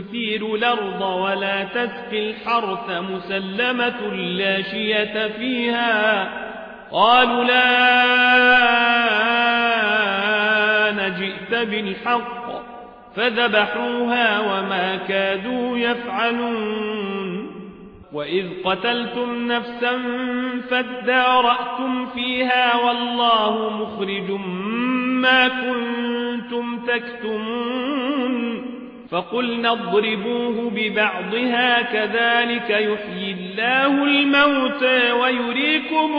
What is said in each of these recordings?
تثير الأرض ولا تسقي الحرث مسلمة لا شية فيها. قالوا لا نجئت بالحق فذبحوها وما كادوا يفعلون. وإذ قتلتم نفسا فادارأتم فيها والله مخرج ما كنتم تكتمون. فقلنا اضربوه ببعضها كذلك يحيي الله الموت ويريكم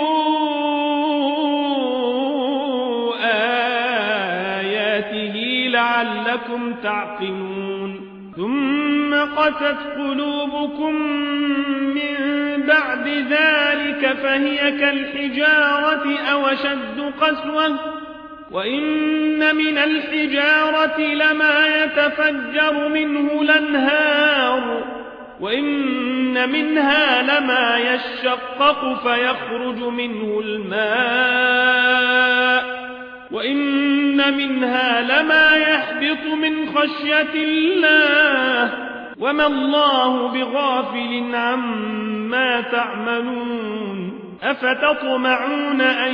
آياته لعلكم تعقلون. ثم قست قلوبكم من بعد ذلك فهي كالحجارة أو شد قسوة. وإن من الحجارة لما يتفجر منه الانهار وإن منها لما يشقق فيخرج منه الماء وإن منها لما يحبط من خشية الله وما الله بغافل عما تعملون أفتطمعون أن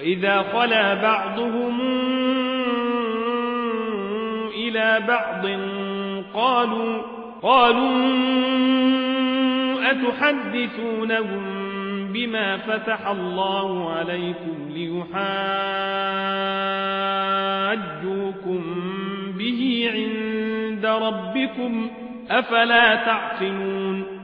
وإذا خلا بعضهم إلى بعض قالوا قالوا أتحدثونهم بما فتح الله عليكم ليحاجوكم به عند ربكم أفلا تعقلون